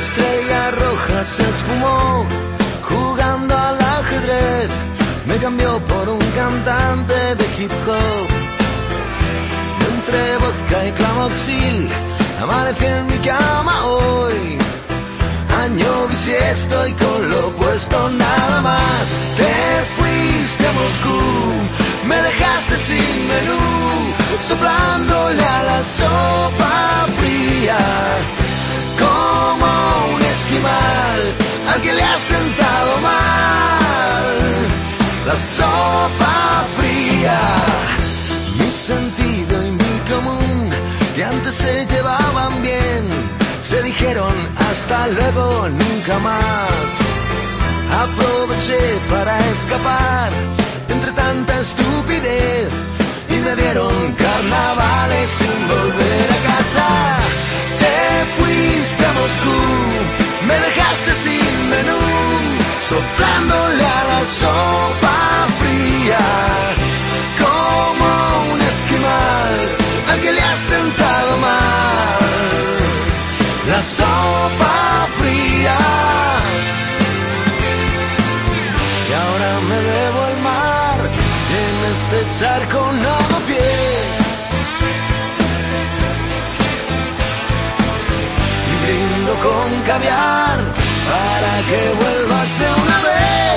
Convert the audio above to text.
vida se esfumó jugando al ajedrez. Me cambió por un cantante de hip hop. Entre vodka y clamoxil, amanecí en mi cama hoy. Año bisiesto y con lo puesto nada más. Te fuiste a Moscú, me dejaste sin menú, soplándole a la sopa sopa fría. Mi sentido y mi común, que antes se llevaban bien, se dijeron hasta luego, nunca más. Aproveché para escapar entre tanta estupidez y me dieron carnavales sin volver a casa. Te fuiste a Moscú, me dejaste sin menú, soplándole a la sopa la sopa fría. Y ahora me debo al mar en este charco no pie. Y brindo con caviar para que vuelvas de una vez.